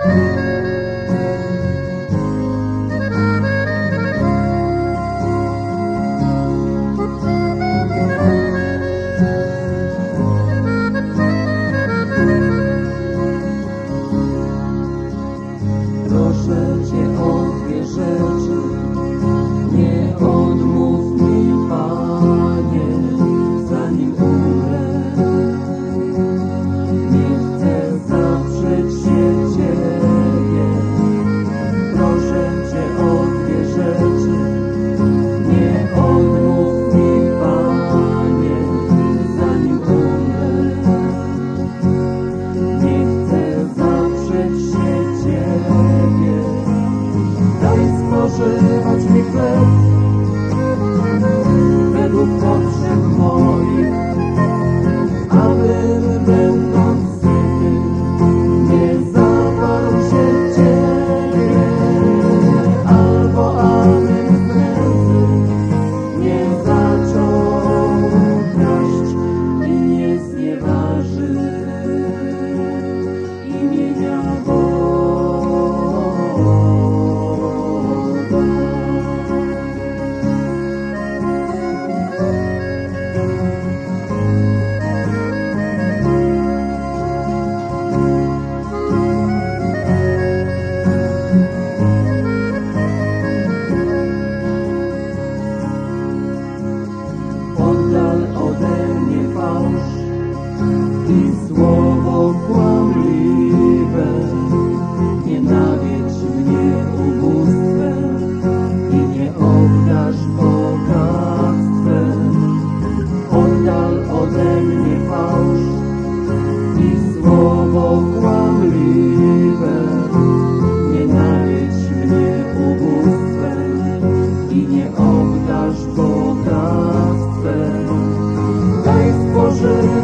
ہاں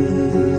you.